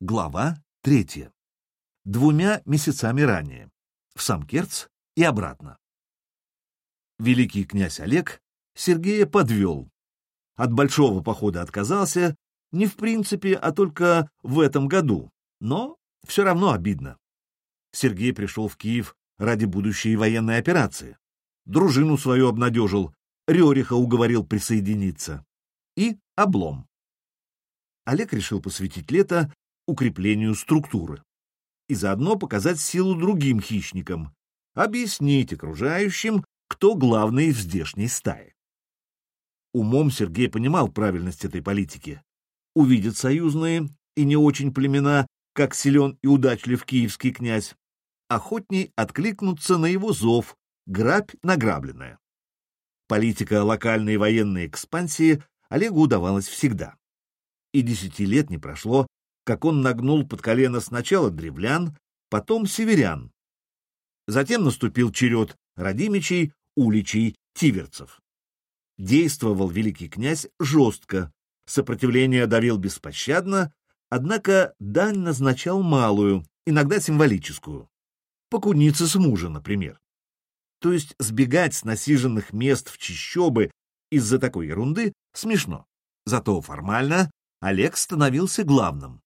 Глава третья. Двумя месяцами ранее. В Самкерц и обратно. Великий князь Олег Сергея подвел. От большого похода отказался, не в принципе, а только в этом году, но все равно обидно. Сергей пришел в Киев ради будущей военной операции. Дружину свою обнадежил, Рериха уговорил присоединиться. И облом. Олег решил посвятить лето укреплению структуры и заодно показать силу другим хищникам, объяснить окружающим, кто главный в здешней стае. Умом Сергей понимал правильность этой политики. Увидят союзные и не очень племена, как силен и удачлив киевский князь, охотней откликнутся на его зов, грабь награбленная. Политика локальной военной экспансии Олегу удавалась всегда. И десяти лет не прошло, как он нагнул под колено сначала древлян, потом северян. Затем наступил черед Радимичей, Уличей, Тиверцев. Действовал великий князь жестко, сопротивление давил беспощадно, однако дань назначал малую, иногда символическую. Покуница с мужа, например. То есть сбегать с насиженных мест в чищобы из-за такой ерунды смешно. Зато формально Олег становился главным.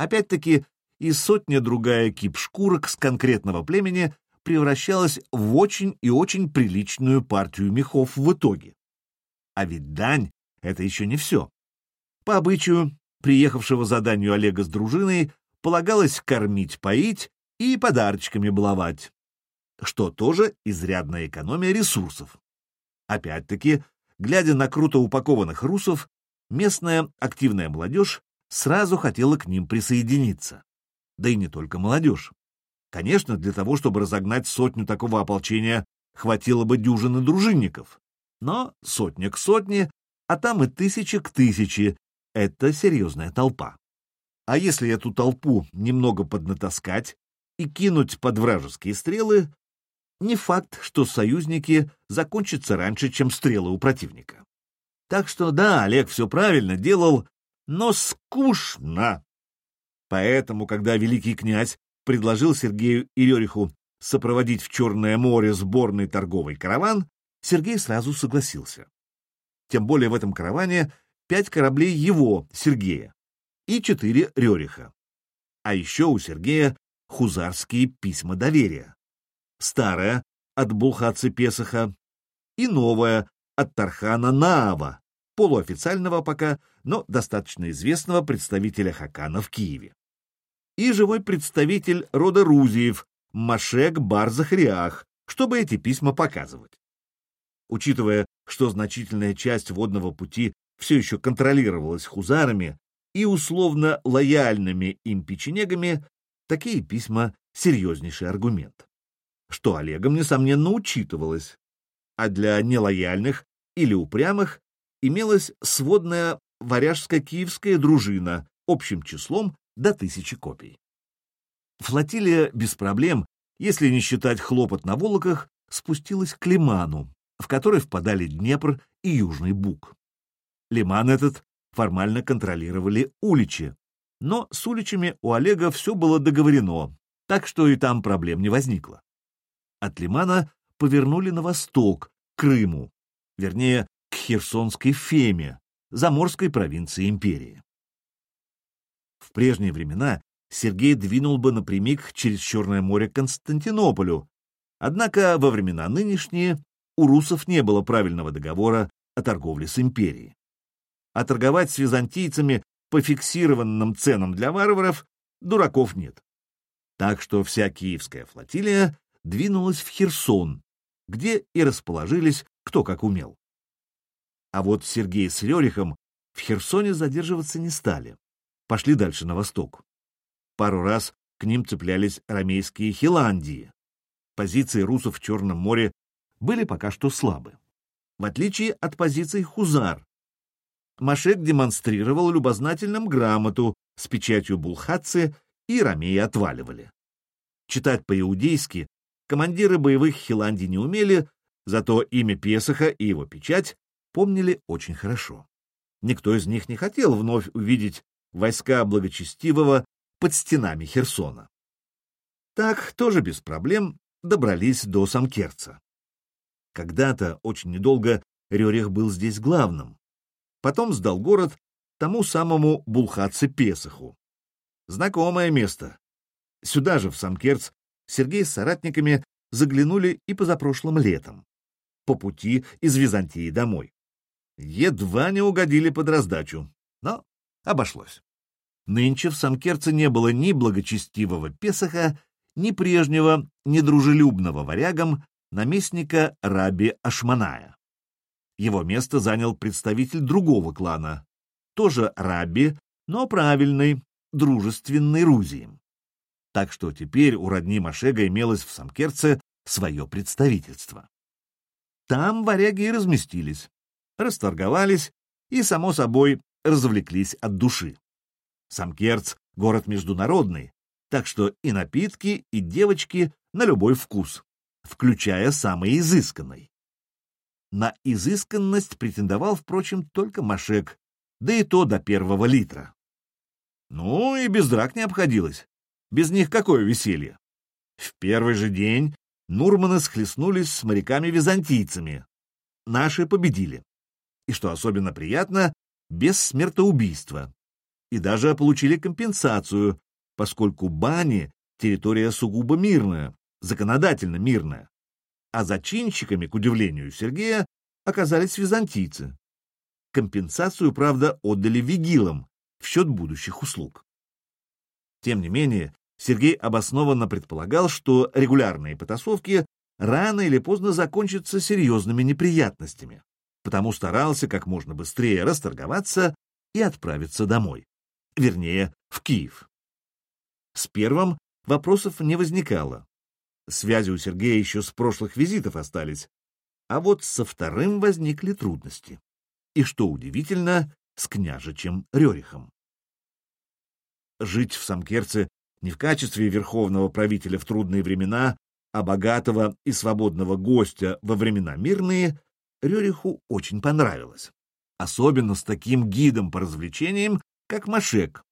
Опять-таки, и сотня-другая кип шкурок с конкретного племени превращалась в очень и очень приличную партию мехов в итоге. А ведь дань — это еще не все. По обычаю, приехавшего заданию Олега с дружиной, полагалось кормить, поить и подарочками баловать, что тоже изрядная экономия ресурсов. Опять-таки, глядя на круто упакованных русов, местная активная молодежь сразу хотела к ним присоединиться. Да и не только молодежь. Конечно, для того, чтобы разогнать сотню такого ополчения, хватило бы дюжины дружинников. Но сотня к сотне, а там и тысяча к тысяче — это серьезная толпа. А если эту толпу немного поднатаскать и кинуть под вражеские стрелы, не факт, что союзники закончатся раньше, чем стрелы у противника. Так что да, Олег все правильно делал, но скучно. Поэтому, когда великий князь предложил Сергею и Рериху сопроводить в Черное море сборный торговый караван, Сергей сразу согласился. Тем более в этом караване пять кораблей его, Сергея, и четыре Рериха. А еще у Сергея хузарские письма доверия. Старое от Булхацы Песаха и новое от Тархана Наава, полуофициального пока, но достаточно известного представителя Хакана в Киеве. И живой представитель рода Рузиев, Машек Бар-Захариах, чтобы эти письма показывать. Учитывая, что значительная часть водного пути все еще контролировалась хузарами и условно лояльными им печенегами, такие письма — серьезнейший аргумент. Что Олегом, несомненно, учитывалось. А для нелояльных или упрямых имелась сводная варяжско-киевская дружина общим числом до тысячи копий. Флотилия без проблем, если не считать хлопот на Волоках, спустилась к Лиману, в который впадали Днепр и Южный Буг. Лиман этот формально контролировали уличи, но с уличами у Олега все было договорено, так что и там проблем не возникло. От Лимана повернули на восток, к Крыму, вернее, Херсонской Феме, заморской провинции империи. В прежние времена Сергей двинул бы напрямик через Черное море к Константинополю, однако во времена нынешние у русов не было правильного договора о торговле с империей. А торговать с византийцами по фиксированным ценам для варваров дураков нет. Так что вся киевская флотилия двинулась в Херсон, где и расположились кто как умел. А вот Сергей с Рерихом в Херсоне задерживаться не стали. Пошли дальше на восток. Пару раз к ним цеплялись ромейские Хиландии. Позиции русов в Черном море были пока что слабы. В отличие от позиций хузар. Машек демонстрировал любознательным грамоту с печатью Булхатцы, и ромеи отваливали. Читать по-иудейски командиры боевых Хиландий не умели, зато имя Песаха и его печать помнили очень хорошо. Никто из них не хотел вновь увидеть войска благочестивого под стенами Херсона. Так, тоже без проблем, добрались до Самкерца. Когда-то, очень недолго, Рерих был здесь главным. Потом сдал город тому самому Булхатце Песоху. Знакомое место. Сюда же, в Самкерц, Сергей с соратниками заглянули и позапрошлым летом. По пути из Византии домой. Едва не угодили под раздачу, но обошлось. Нынче в Самкерце не было ни благочестивого Песоха, ни прежнего, недружелюбного варягам наместника Раби Ашманая. Его место занял представитель другого клана, тоже Раби, но правильный, дружественный Рузием. Так что теперь у родни Машега имелось в Самкерце свое представительство. Там варяги и разместились, расторговались и, само собой, развлеклись от души. Самкерц — город международный, так что и напитки, и девочки на любой вкус, включая самый изысканный. На изысканность претендовал, впрочем, только Машек, да и то до первого литра. Ну и без драк не обходилось. Без них какое веселье? В первый же день Нурманы схлестнулись с моряками-византийцами. Наши победили. И что особенно приятно, без смертоубийства. И даже получили компенсацию, поскольку бани — территория сугубо мирная, законодательно мирная. А зачинщиками, к удивлению Сергея, оказались византийцы. Компенсацию, правда, отдали вигилам в счет будущих услуг. Тем не менее, Сергей обоснованно предполагал, что регулярные потасовки рано или поздно закончатся серьезными неприятностями, потому старался как можно быстрее расторговаться и отправиться домой. Вернее, в Киев. С первым вопросов не возникало. Связи у Сергея еще с прошлых визитов остались. А вот со вторым возникли трудности. И, что удивительно, с княжичем Рерихом. Жить в Самкерце не в качестве верховного правителя в трудные времена, а богатого и свободного гостя во времена мирные, Рериху очень понравилось. Особенно с таким гидом по развлечениям, как Машек,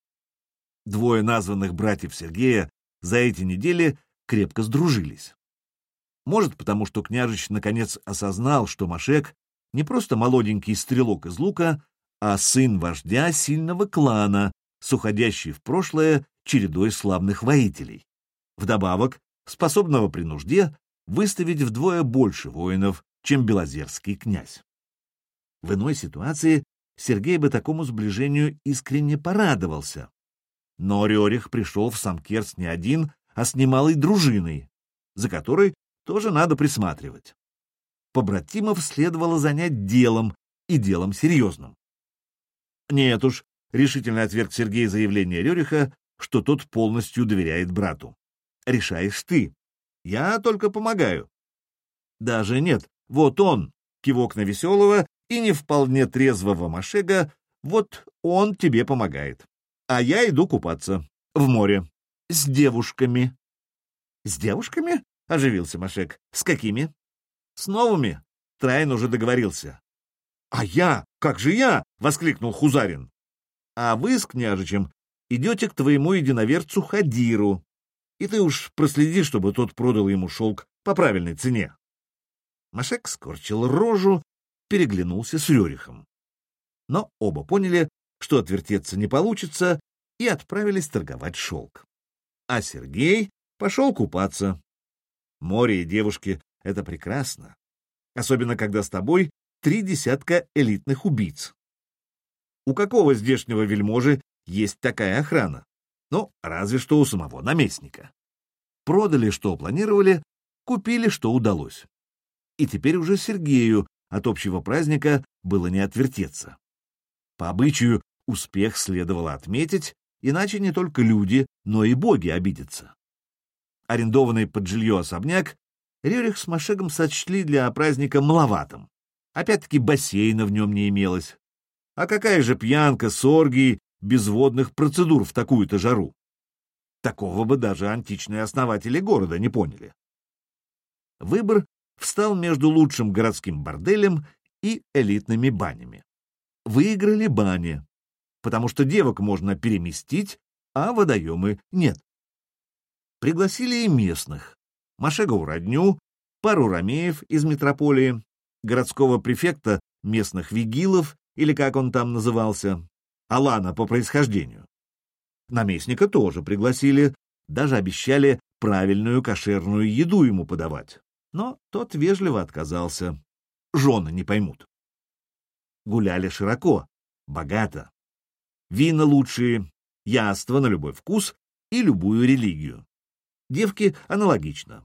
Двое названных братьев Сергея за эти недели крепко сдружились. Может, потому что княжич наконец осознал, что Машек не просто молоденький стрелок из лука, а сын вождя сильного клана, с уходящей в прошлое чередой славных воителей. Вдобавок, способного при нужде выставить вдвое больше воинов, чем белозерский князь. В иной ситуации Сергей бы такому сближению искренне порадовался, но Рерих пришел в Самкерс не один, а с немалой дружиной, за которой тоже надо присматривать. Побратимов следовало занять делом, и делом серьезным. Нет уж, решительно отверг Сергей заявление Рериха, что тот полностью доверяет брату. Решаешь ты. Я только помогаю. Даже нет, вот он, кивок на веселого и не вполне трезвого Машега, вот он тебе помогает а я иду купаться. В море. С девушками. — С девушками? — оживился Машек. — С какими? — С новыми. Трайн уже договорился. — А я? Как же я? — воскликнул Хузарин. — А вы с княжичем идете к твоему единоверцу Хадиру, и ты уж проследи, чтобы тот продал ему шелк по правильной цене. Машек скорчил рожу, переглянулся с Рерихом. Но оба поняли, что отвертеться не получится, и отправились торговать шелк. А Сергей пошел купаться. Море и девушки — это прекрасно. Особенно, когда с тобой три десятка элитных убийц. У какого здешнего вельможи есть такая охрана? Ну, разве что у самого наместника. Продали, что планировали, купили, что удалось. И теперь уже Сергею от общего праздника было не отвертеться. По обычаю успех следовало отметить, иначе не только люди, но и боги обидятся. Арендованный под жилье особняк Рерих с Машегом сочли для праздника маловатым. Опять-таки бассейна в нем не имелось. А какая же пьянка с оргией без водных процедур в такую-то жару? Такого бы даже античные основатели города не поняли. Выбор встал между лучшим городским борделем и элитными банями. Выиграли бани, потому что девок можно переместить, а водоемы нет. Пригласили и местных. Машегову родню, пару ромеев из метрополии, городского префекта местных вигилов, или как он там назывался, Алана по происхождению. Наместника тоже пригласили, даже обещали правильную кошерную еду ему подавать. Но тот вежливо отказался. Жены не поймут. Гуляли широко, богато. Вина лучшие, яства на любой вкус и любую религию. Девки аналогично.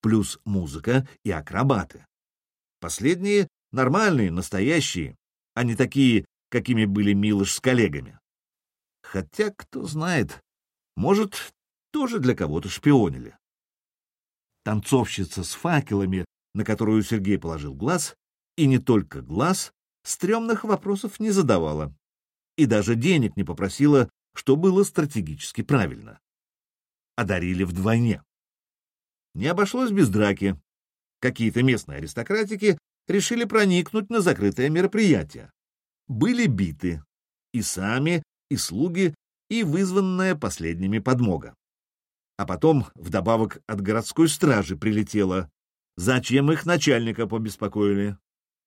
Плюс музыка и акробаты. Последние нормальные, настоящие, а не такие, какими были Милош с коллегами. Хотя, кто знает, может, тоже для кого-то шпионили. Танцовщица с факелами, на которую Сергей положил глаз, и не только глаз, стрёмных вопросов не задавала. И даже денег не попросила, что было стратегически правильно. Одарили вдвойне. Не обошлось без драки. Какие-то местные аристократики решили проникнуть на закрытое мероприятие. Были биты. И сами, и слуги, и вызванная последними подмога. А потом, вдобавок, от городской стражи прилетело. Зачем их начальника побеспокоили?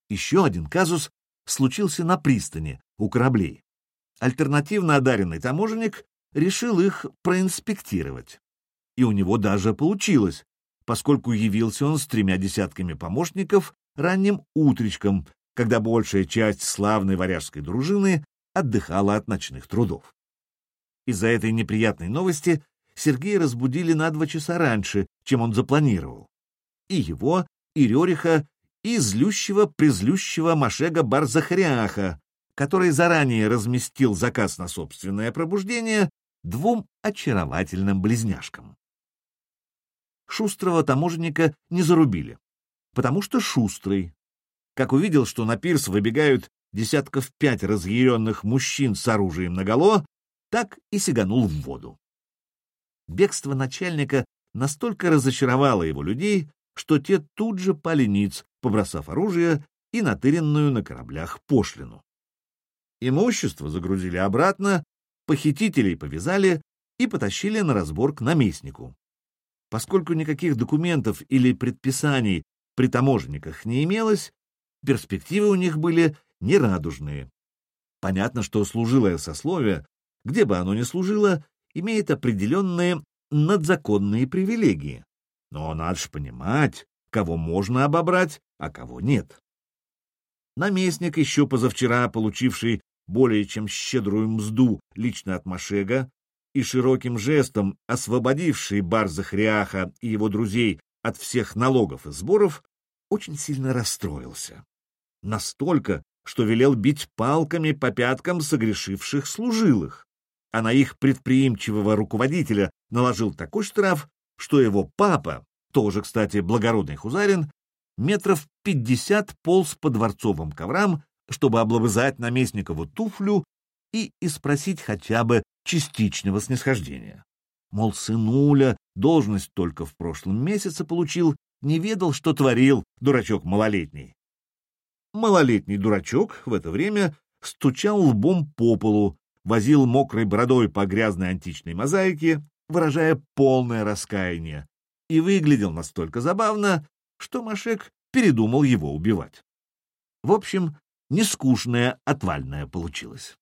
Еще один казус случился на пристани, у кораблей. Альтернативно одаренный таможенник решил их проинспектировать. И у него даже получилось, поскольку явился он с тремя десятками помощников ранним утречком, когда большая часть славной варяжской дружины отдыхала от ночных трудов. Из-за этой неприятной новости Сергея разбудили на два часа раньше, чем он запланировал. И его, и Рериха, и злющего-призлющего Машега Барзахряха, который заранее разместил заказ на собственное пробуждение двум очаровательным близняшкам. Шустрого таможенника не зарубили, потому что шустрый. Как увидел, что на пирс выбегают десятков пять разъяренных мужчин с оружием наголо, так и сиганул в воду. Бегство начальника настолько разочаровало его людей, что те тут же пали ниц, побросав оружие и натыренную на кораблях пошлину. Имущество загрузили обратно, похитителей повязали и потащили на разбор к наместнику. Поскольку никаких документов или предписаний при таможенниках не имелось, перспективы у них были нерадужные. Понятно, что служилое сословие, где бы оно ни служило, имеет определенные надзаконные привилегии. Но надо же понимать, кого можно обобрать, а кого нет. Наместник, еще позавчера получивший более чем щедрую мзду лично от Машега и широким жестом освободивший Барзахриаха и его друзей от всех налогов и сборов, очень сильно расстроился. Настолько, что велел бить палками по пяткам согрешивших служилых а на их предприимчивого руководителя наложил такой штраф, что его папа, тоже, кстати, благородный хузарин, метров пятьдесят полз по дворцовым коврам, чтобы облобызать наместникову туфлю и испросить хотя бы частичного снисхождения. Мол, сынуля, должность только в прошлом месяце получил, не ведал, что творил дурачок малолетний. Малолетний дурачок в это время стучал лбом по полу, возил мокрой бородой по грязной античной мозаике, выражая полное раскаяние, и выглядел настолько забавно, что Машек передумал его убивать. В общем, нескучная отвальная получилась.